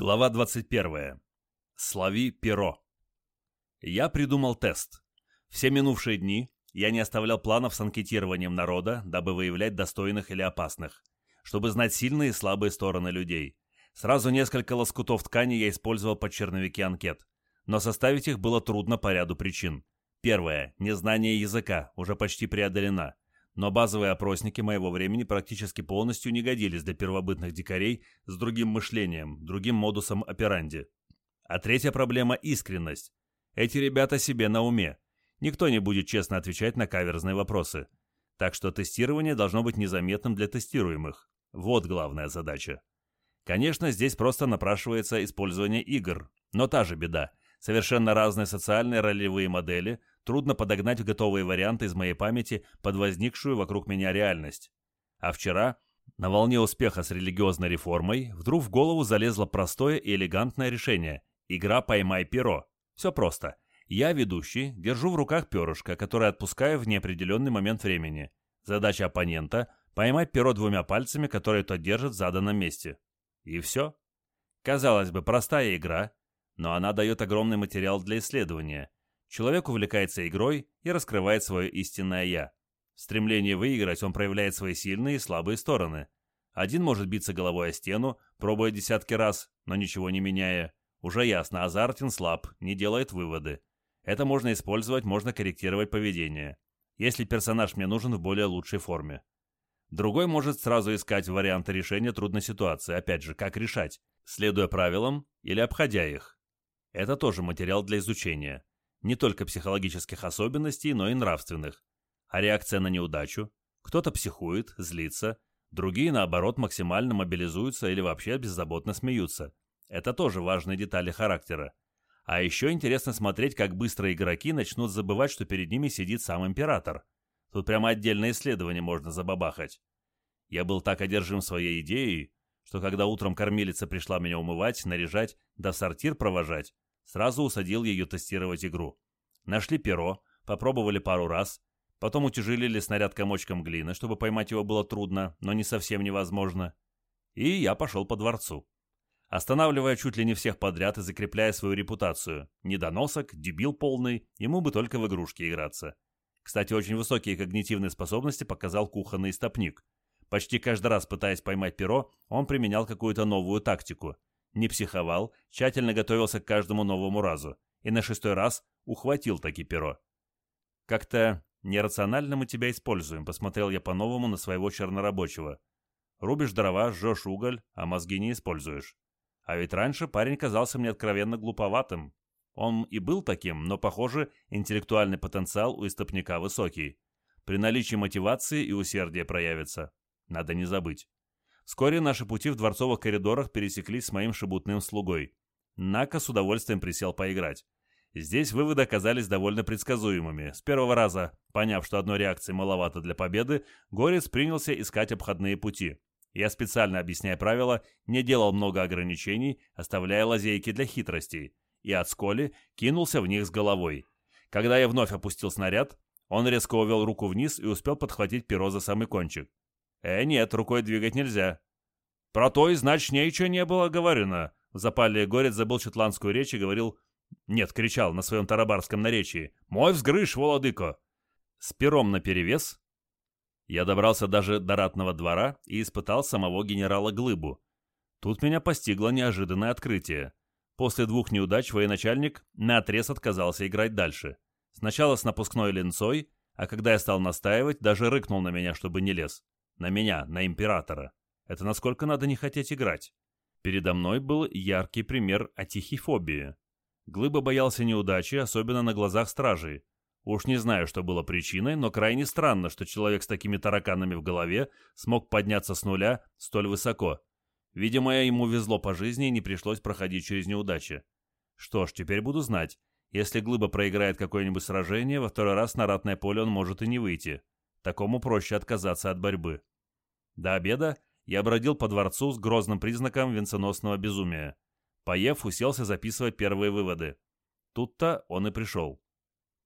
Глава 21. Слави перо. Я придумал тест. Все минувшие дни я не оставлял планов с анкетированием народа, дабы выявлять достойных или опасных, чтобы знать сильные и слабые стороны людей. Сразу несколько лоскутов ткани я использовал под черновики анкет, но составить их было трудно по ряду причин. Первое. Незнание языка уже почти преодолено но базовые опросники моего времени практически полностью не годились для первобытных дикарей с другим мышлением, другим модусом операнди. А третья проблема – искренность. Эти ребята себе на уме. Никто не будет честно отвечать на каверзные вопросы. Так что тестирование должно быть незаметным для тестируемых. Вот главная задача. Конечно, здесь просто напрашивается использование игр, но та же беда. Совершенно разные социальные ролевые модели, трудно подогнать готовые варианты из моей памяти под возникшую вокруг меня реальность. А вчера, на волне успеха с религиозной реформой, вдруг в голову залезло простое и элегантное решение – игра «Поймай перо». Все просто. Я, ведущий, держу в руках перышко, которое отпускаю в неопределенный момент времени. Задача оппонента – поймать перо двумя пальцами, которые тот держит в заданном месте. И все. Казалось бы, простая игра, но она дает огромный материал для исследования – Человек увлекается игрой и раскрывает свое истинное «я». В стремлении выиграть он проявляет свои сильные и слабые стороны. Один может биться головой о стену, пробуя десятки раз, но ничего не меняя. Уже ясно, азартен слаб, не делает выводы. Это можно использовать, можно корректировать поведение. Если персонаж мне нужен в более лучшей форме. Другой может сразу искать варианты решения трудной ситуации, опять же, как решать, следуя правилам или обходя их. Это тоже материал для изучения не только психологических особенностей, но и нравственных. А реакция на неудачу? Кто-то психует, злится, другие, наоборот, максимально мобилизуются или вообще беззаботно смеются. Это тоже важные детали характера. А еще интересно смотреть, как быстро игроки начнут забывать, что перед ними сидит сам император. Тут прямо отдельное исследование можно забабахать. Я был так одержим своей идеей, что когда утром кормилица пришла меня умывать, наряжать, да сортир провожать, Сразу усадил ее тестировать игру. Нашли перо, попробовали пару раз, потом утяжелили снаряд комочком глины, чтобы поймать его было трудно, но не совсем невозможно. И я пошел по дворцу. Останавливая чуть ли не всех подряд и закрепляя свою репутацию. Недоносок, дебил полный, ему бы только в игрушки играться. Кстати, очень высокие когнитивные способности показал кухонный стопник. Почти каждый раз, пытаясь поймать перо, он применял какую-то новую тактику – не психовал, тщательно готовился к каждому новому разу и на шестой раз ухватил таки перо. «Как-то нерационально мы тебя используем», — посмотрел я по-новому на своего чернорабочего. «Рубишь дрова, жжешь уголь, а мозги не используешь. А ведь раньше парень казался мне откровенно глуповатым. Он и был таким, но, похоже, интеллектуальный потенциал у истопника высокий. При наличии мотивации и усердия проявится. Надо не забыть. Вскоре наши пути в дворцовых коридорах пересеклись с моим шебутным слугой. Нака с удовольствием присел поиграть. Здесь выводы оказались довольно предсказуемыми. С первого раза, поняв, что одной реакции маловато для победы, Горец принялся искать обходные пути. Я специально, объясняя правила, не делал много ограничений, оставляя лазейки для хитростей, и от сколи кинулся в них с головой. Когда я вновь опустил снаряд, он резко увел руку вниз и успел подхватить перо за самый кончик. «Э, нет, рукой двигать нельзя». «Про то и значит ничего не было говорено», — в запале горец забыл шотландскую речь и говорил... Нет, кричал на своем тарабарском наречии. «Мой взгрыш, Володыко!» С пером наперевес я добрался даже до ратного двора и испытал самого генерала Глыбу. Тут меня постигло неожиданное открытие. После двух неудач военачальник наотрез отказался играть дальше. Сначала с напускной ленцой, а когда я стал настаивать, даже рыкнул на меня, чтобы не лез. На меня, на императора. Это насколько надо не хотеть играть. Передо мной был яркий пример атихифобии. Глыба боялся неудачи, особенно на глазах стражей. Уж не знаю, что было причиной, но крайне странно, что человек с такими тараканами в голове смог подняться с нуля столь высоко. Видимо, ему везло по жизни и не пришлось проходить через неудачи. Что ж, теперь буду знать. Если Глыба проиграет какое-нибудь сражение, во второй раз на ратное поле он может и не выйти. Такому проще отказаться от борьбы. До обеда я бродил по дворцу с грозным признаком венценосного безумия. Поев, уселся записывать первые выводы. Тут-то он и пришел.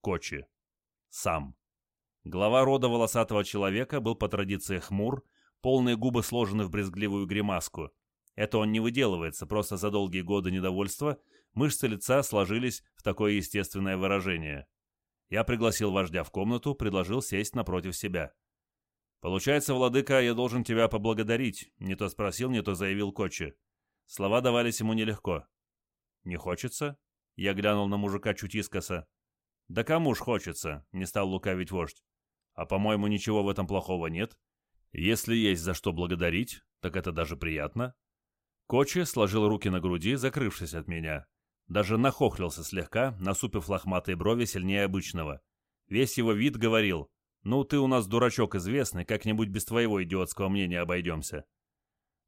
Кочи. Сам. Глава рода волосатого человека был по традиции хмур, полные губы сложены в брезгливую гримаску. Это он не выделывается, просто за долгие годы недовольства мышцы лица сложились в такое естественное выражение. Я пригласил вождя в комнату, предложил сесть напротив себя. «Получается, владыка, я должен тебя поблагодарить», — не то спросил, не то заявил Кочи. Слова давались ему нелегко. «Не хочется?» — я глянул на мужика чуть искоса. «Да кому ж хочется?» — не стал лукавить вождь. «А, по-моему, ничего в этом плохого нет. Если есть за что благодарить, так это даже приятно». Кочи сложил руки на груди, закрывшись от меня. Даже нахохлился слегка, насупив лохматые брови сильнее обычного. Весь его вид говорил, «Ну, ты у нас дурачок известный, как-нибудь без твоего идиотского мнения обойдемся».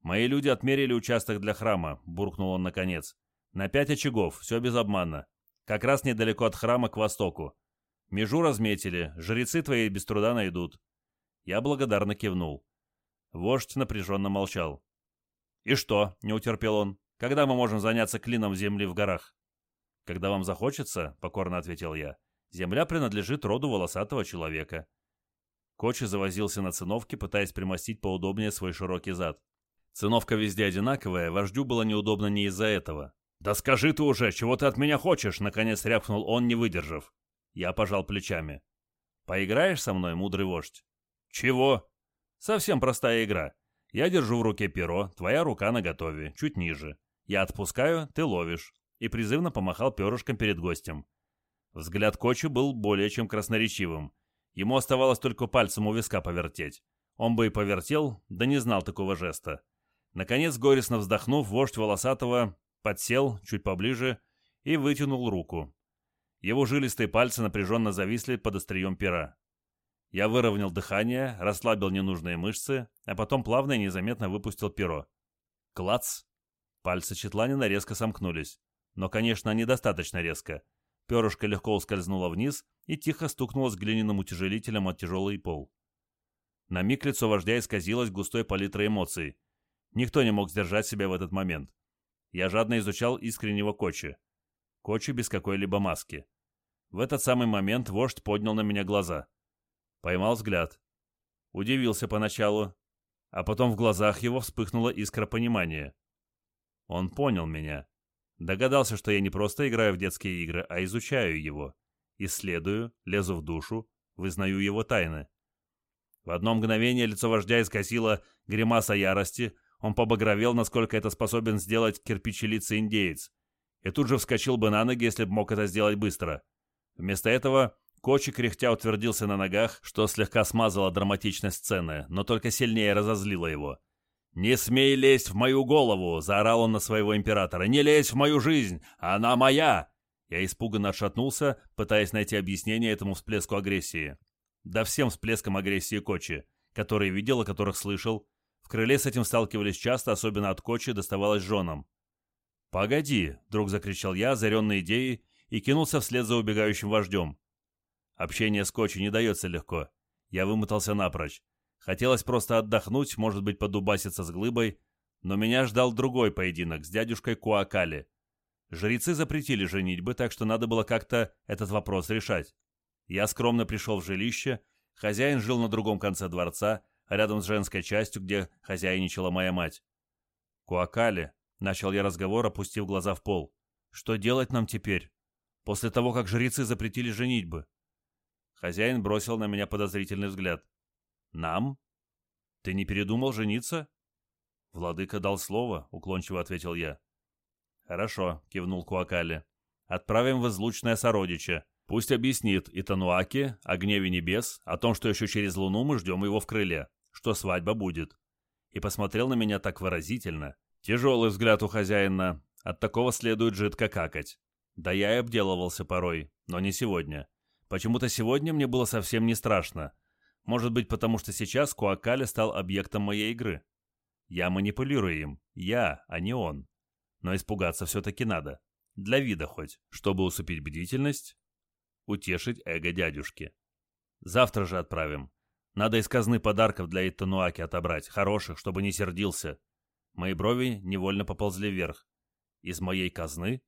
«Мои люди отмерили участок для храма», — буркнул он наконец. «На пять очагов, все без обмана. Как раз недалеко от храма к востоку. Межу разметили, жрецы твои без труда найдут». Я благодарно кивнул. Вождь напряженно молчал. «И что?» — не утерпел он. «Когда мы можем заняться клином земли в горах?» «Когда вам захочется», — покорно ответил я. «Земля принадлежит роду волосатого человека. Кочи завозился на циновке, пытаясь примостить поудобнее свой широкий зад. Циновка везде одинаковая, вождю было неудобно не из-за этого. «Да скажи ты уже, чего ты от меня хочешь?» — наконец рявкнул он, не выдержав. Я пожал плечами. «Поиграешь со мной, мудрый вождь?» «Чего?» «Совсем простая игра. Я держу в руке перо, твоя рука наготове, чуть ниже. Я отпускаю, ты ловишь». И призывно помахал перышком перед гостем. Взгляд Кочи был более чем красноречивым. Ему оставалось только пальцем у виска повертеть. Он бы и повертел, да не знал такого жеста. Наконец, горестно вздохнув, вождь Волосатого подсел чуть поближе и вытянул руку. Его жилистые пальцы напряженно зависли под острием пера. Я выровнял дыхание, расслабил ненужные мышцы, а потом плавно и незаметно выпустил перо. Клац! Пальцы Четланина резко сомкнулись. Но, конечно, недостаточно резко. Перышко легко ускользнуло вниз и тихо стукнуло с глиняным утяжелителем от тяжелый пол. На миг лицо вождя исказилось густой палитрой эмоций. Никто не мог сдержать себя в этот момент. Я жадно изучал искреннего Кочи. Кочи без какой-либо маски. В этот самый момент вождь поднял на меня глаза. Поймал взгляд. Удивился поначалу, а потом в глазах его вспыхнула искра понимания. Он понял меня. Догадался, что я не просто играю в детские игры, а изучаю его. Исследую, лезу в душу, вызнаю его тайны. В одно мгновение лицо вождя искосило гримаса ярости, он побагровел, насколько это способен сделать кирпичелицый индеец, и тут же вскочил бы на ноги, если бы мог это сделать быстро. Вместо этого Кочи кряхтя утвердился на ногах, что слегка смазало драматичность сцены, но только сильнее разозлило его. «Не смей лезть в мою голову!» — заорал он на своего императора. «Не лезь в мою жизнь! Она моя!» Я испуганно отшатнулся, пытаясь найти объяснение этому всплеску агрессии. Да всем всплескам агрессии Кочи, которые видел и которых слышал. В крыле с этим сталкивались часто, особенно от Кочи доставалось женам. «Погоди!» — вдруг закричал я, озаренный идеей, и кинулся вслед за убегающим вождем. Общение с Кочи не дается легко. Я вымотался напрочь. Хотелось просто отдохнуть, может быть, подубаситься с глыбой, но меня ждал другой поединок с дядюшкой Куакали. Жрецы запретили женитьбы, так что надо было как-то этот вопрос решать. Я скромно пришел в жилище, хозяин жил на другом конце дворца, рядом с женской частью, где хозяйничала моя мать. «Куакали», — начал я разговор, опустив глаза в пол. «Что делать нам теперь, после того, как жрецы запретили женитьбы?» Хозяин бросил на меня подозрительный взгляд. «Нам? Ты не передумал жениться?» «Владыка дал слово», — уклончиво ответил я. «Хорошо», — кивнул Куакали. «Отправим в излучное сородича. Пусть объяснит и Тануаке о гневе небес, о том, что еще через луну мы ждем его в крыле, что свадьба будет». И посмотрел на меня так выразительно. Тяжелый взгляд у хозяина. От такого следует жидко какать. Да я и обделывался порой, но не сегодня. Почему-то сегодня мне было совсем не страшно. Может быть, потому что сейчас Куакали стал объектом моей игры. Я манипулирую им. Я, а не он. Но испугаться все-таки надо. Для вида хоть, чтобы усыпить бдительность, утешить эго дядюшки. Завтра же отправим. Надо из казны подарков для Итануаки отобрать, хороших, чтобы не сердился. Мои брови невольно поползли вверх. Из моей казны?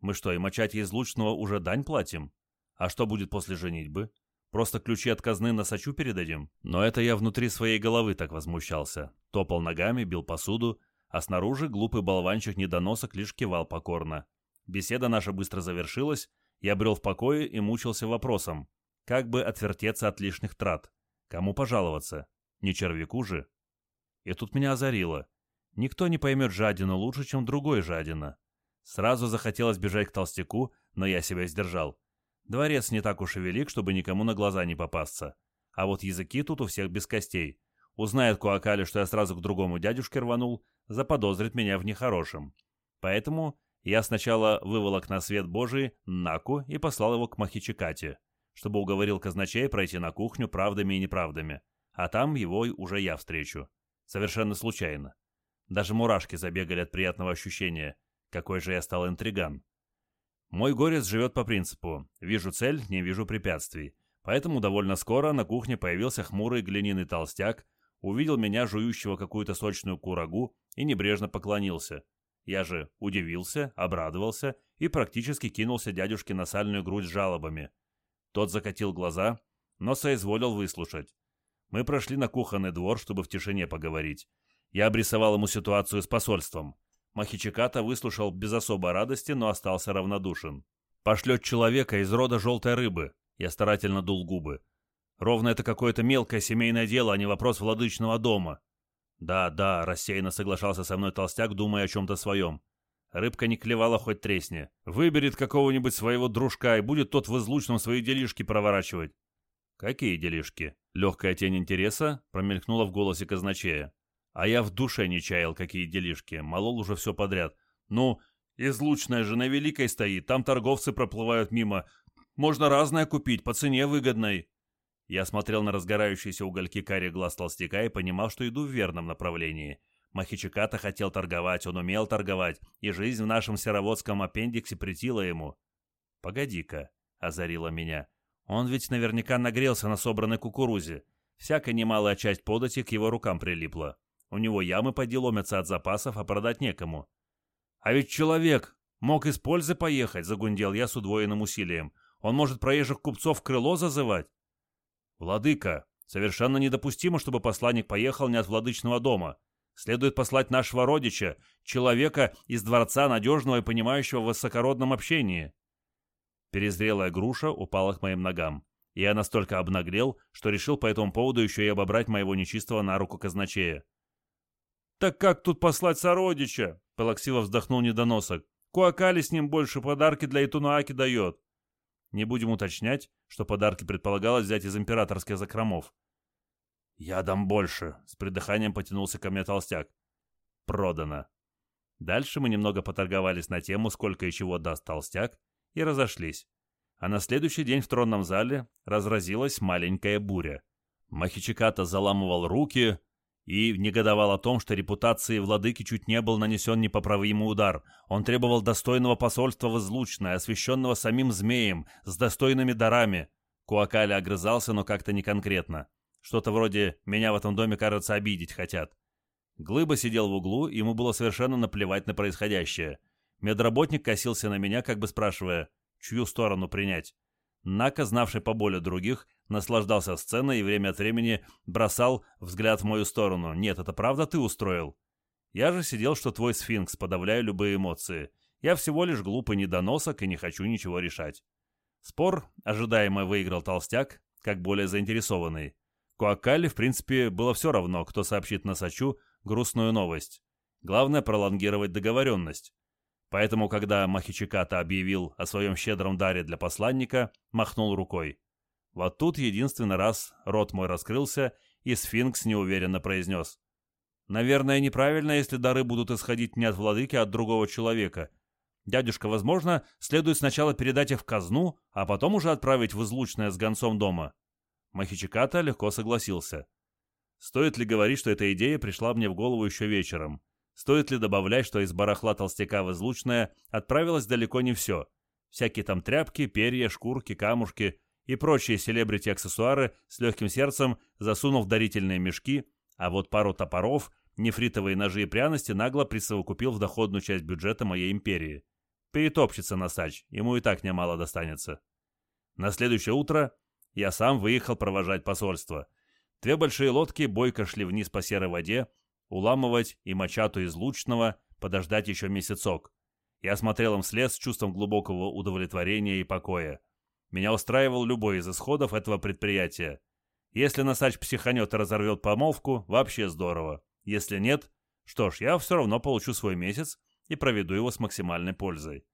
Мы что, и мочать из лучного уже дань платим? А что будет после женитьбы? Просто ключи от казны на сачу передадим? Но это я внутри своей головы так возмущался. Топал ногами, бил посуду, а снаружи глупый болванчик-недоносок лишь кивал покорно. Беседа наша быстро завершилась, я брел в покое и мучился вопросом, как бы отвертеться от лишних трат, кому пожаловаться, не червяку же. И тут меня озарило. Никто не поймет жадину лучше, чем другой жадина. Сразу захотелось бежать к толстяку, но я себя сдержал. Дворец не так уж и велик, чтобы никому на глаза не попасться. А вот языки тут у всех без костей. Узнает Куакали, что я сразу к другому дядюшке рванул, заподозрит меня в нехорошем. Поэтому я сначала выволок на свет Божий Наку и послал его к Махичикате, чтобы уговорил казначей пройти на кухню правдами и неправдами, а там его уже я встречу. Совершенно случайно. Даже мурашки забегали от приятного ощущения. Какой же я стал интриган. Мой горец живет по принципу «вижу цель, не вижу препятствий». Поэтому довольно скоро на кухне появился хмурый глиняный толстяк, увидел меня, жующего какую-то сочную курагу, и небрежно поклонился. Я же удивился, обрадовался и практически кинулся дядюшке на сальную грудь с жалобами. Тот закатил глаза, но соизволил выслушать. Мы прошли на кухонный двор, чтобы в тишине поговорить. Я обрисовал ему ситуацию с посольством. Махичиката выслушал без особой радости, но остался равнодушен. «Пошлет человека из рода желтой рыбы», — я старательно дул губы. «Ровно это какое-то мелкое семейное дело, а не вопрос владычного дома». «Да, да», — рассеянно соглашался со мной толстяк, думая о чем-то своем. Рыбка не клевала хоть тресни. Выберет какого-нибудь своего дружка, и будет тот в излучном свои делишки проворачивать. «Какие делишки?» Легкая тень интереса промелькнула в голосе казначея. А я в душе не чаял, какие делишки. Молол уже все подряд. Ну, излучная же на Великой стоит, там торговцы проплывают мимо. Можно разное купить, по цене выгодной. Я смотрел на разгорающиеся угольки карих глаз толстяка и понимал, что иду в верном направлении. Махичиката хотел торговать, он умел торговать, и жизнь в нашем сероводском аппендиксе притила ему. «Погоди-ка», — озарила меня, — «он ведь наверняка нагрелся на собранной кукурузе. Всякая немалая часть подати к его рукам прилипла. У него ямы поди ломятся от запасов, а продать некому. А ведь человек мог из пользы поехать, загундел я с удвоенным усилием. Он может проезжих купцов крыло зазывать. Владыка, совершенно недопустимо, чтобы посланник поехал не от владычного дома. Следует послать нашего родича, человека из дворца, надежного и понимающего в высокородном общении. Перезрелая груша упала к моим ногам. Я настолько обнаглел, что решил по этому поводу еще и обобрать моего нечистого на руку казначея. «Так как тут послать сородича?» — Палаксила вздохнул недоносок. «Куакали с ним больше подарки для Итунуаки дает». Не будем уточнять, что подарки предполагалось взять из императорских закромов. «Я дам больше», — с придыханием потянулся ко мне толстяк. «Продано». Дальше мы немного поторговались на тему, сколько и чего даст толстяк, и разошлись. А на следующий день в тронном зале разразилась маленькая буря. Махичиката заламывал руки, и негодовал о том, что репутации владыки чуть не был нанесен непоправимый удар. Он требовал достойного посольства в Излучное, освященного самим змеем, с достойными дарами. Куакали огрызался, но как-то не конкретно. Что-то вроде «меня в этом доме, кажется, обидеть хотят». Глыба сидел в углу, ему было совершенно наплевать на происходящее. Медработник косился на меня, как бы спрашивая, чью сторону принять. Нака, знавший поболе других, наслаждался сценой и время от времени бросал взгляд в мою сторону. «Нет, это правда ты устроил?» Я же сидел, что твой сфинкс, подавляя любые эмоции. Я всего лишь глупый недоносок и не хочу ничего решать. Спор ожидаемо выиграл толстяк, как более заинтересованный. Куакали, в принципе, было все равно, кто сообщит Носачу грустную новость. Главное пролонгировать договоренность. Поэтому, когда Махичиката объявил о своем щедром даре для посланника, махнул рукой. Вот тут единственный раз рот мой раскрылся, и сфинкс неуверенно произнес. «Наверное, неправильно, если дары будут исходить не от владыки, а от другого человека. Дядюшка, возможно, следует сначала передать их в казну, а потом уже отправить в излучное с гонцом дома». Махичиката легко согласился. Стоит ли говорить, что эта идея пришла мне в голову еще вечером? Стоит ли добавлять, что из барахла толстяка в излучное отправилось далеко не все? Всякие там тряпки, перья, шкурки, камушки и прочие селебрити-аксессуары с легким сердцем засунув дарительные мешки, а вот пару топоров, нефритовые ножи и пряности нагло присовокупил в доходную часть бюджета моей империи. Перетопчется Носач, ему и так немало достанется. На следующее утро я сам выехал провожать посольство. Две большие лодки бойко шли вниз по серой воде, уламывать и мачату из лучного, подождать еще месяцок. Я смотрел им вслед с чувством глубокого удовлетворения и покоя. Меня устраивал любой из исходов этого предприятия. Если Носач психанет и разорвет помолвку, вообще здорово. Если нет, что ж, я все равно получу свой месяц и проведу его с максимальной пользой.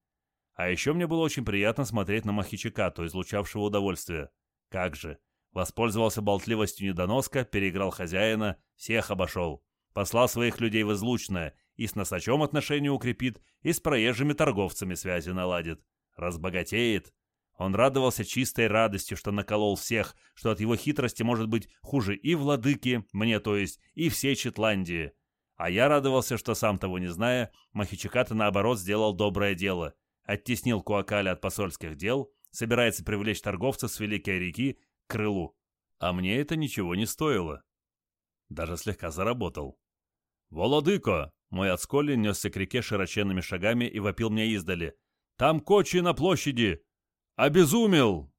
А еще мне было очень приятно смотреть на Махичикату, излучавшего удовольствие. Как же. Воспользовался болтливостью недоноска, переиграл хозяина, всех обошел. Послал своих людей в излучное, и с носачом отношения укрепит, и с проезжими торговцами связи наладит. Разбогатеет. Он радовался чистой радостью, что наколол всех, что от его хитрости может быть хуже и владыки, мне то есть, и всей Четландии. А я радовался, что сам того не зная, Махичиката наоборот сделал доброе дело. Оттеснил Куакаля от посольских дел, собирается привлечь торговцев с Великой реки к крылу. А мне это ничего не стоило. Даже слегка заработал. «Володыко!» Мой отсколи несся к реке широченными шагами и вопил мне издали. «Там кочи на площади! Обезумел!